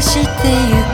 知ってゆく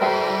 Bye.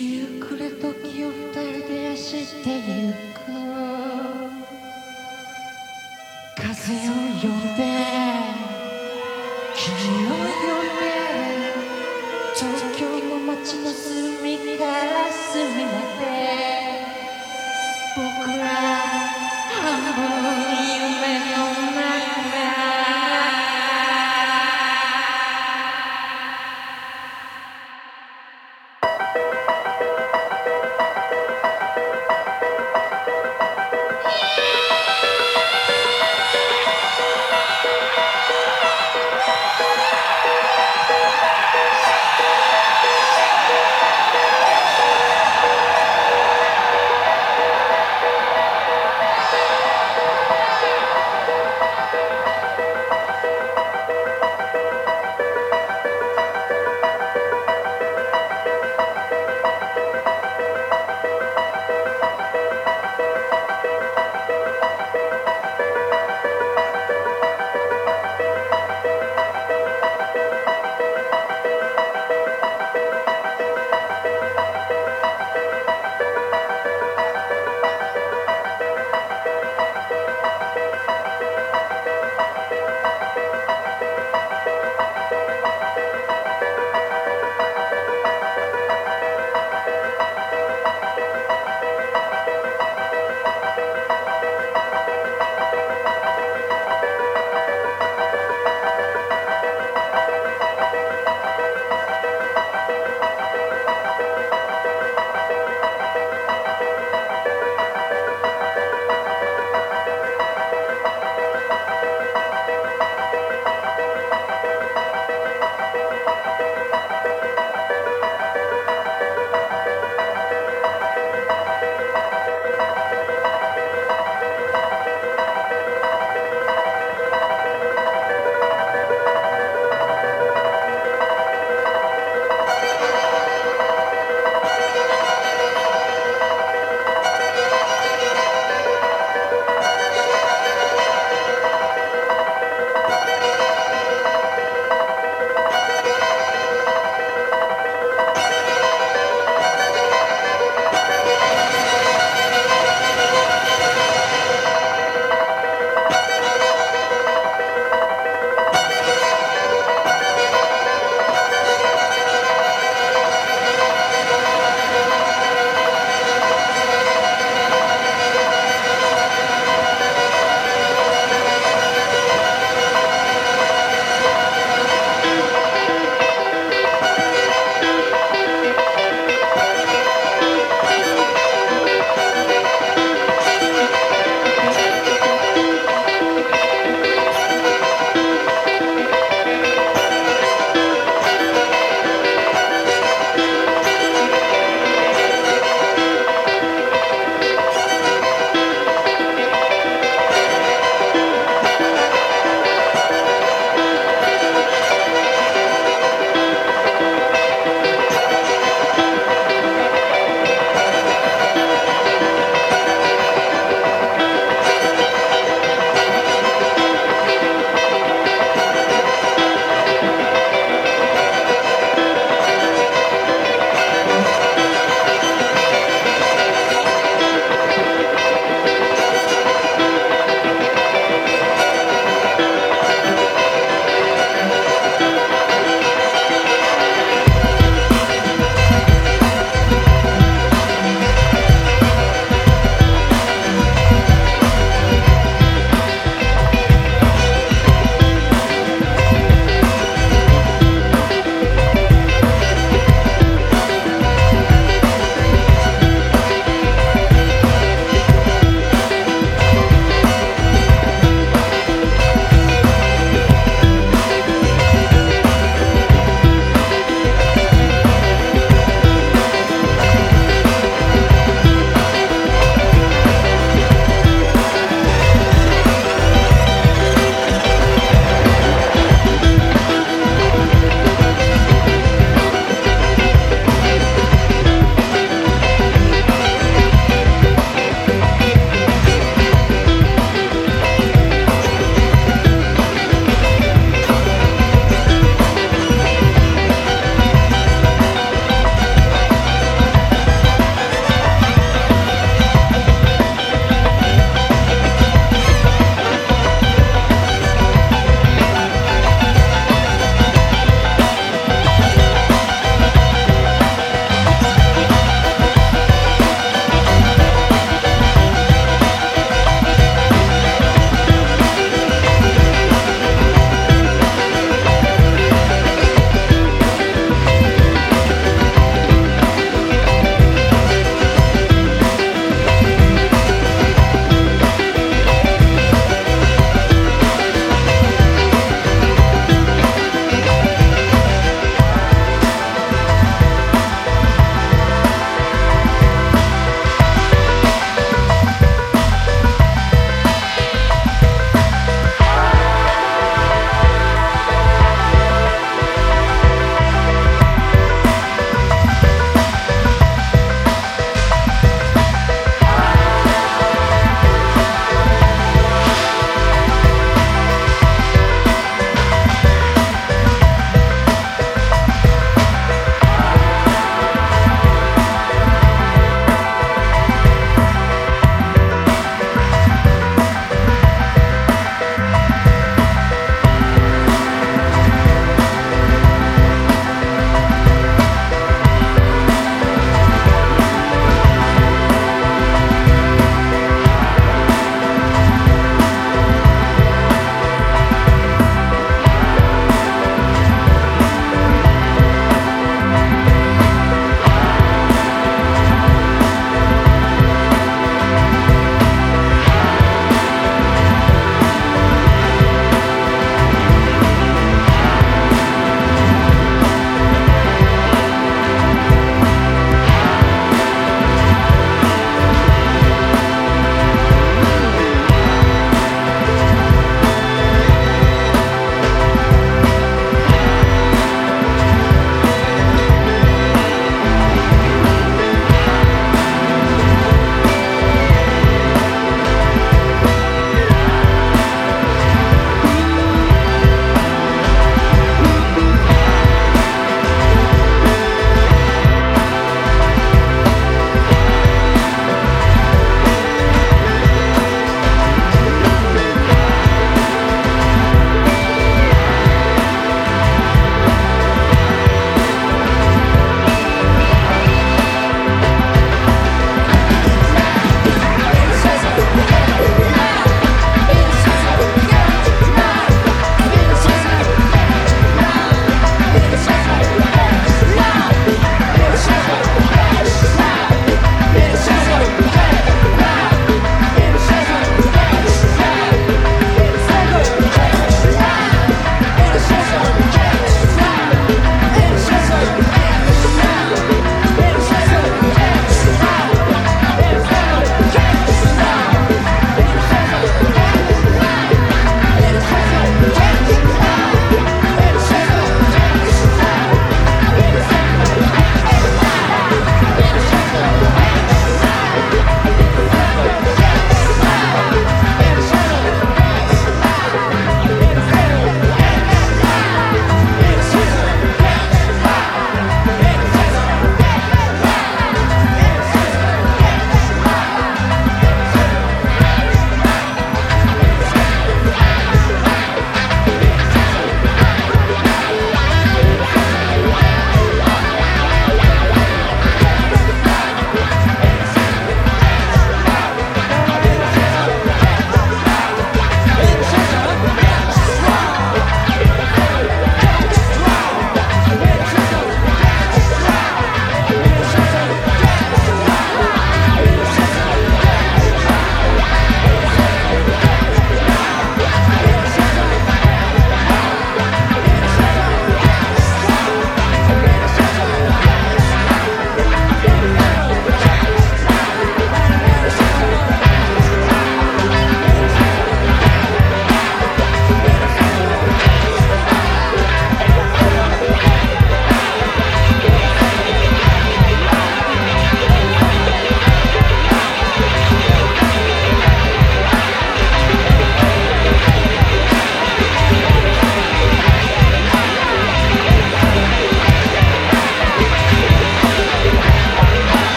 夕暮れ時を二人で走ってゆく。風を呼んでを呼んで東京の街の隅から隅まで。僕ら半分夢の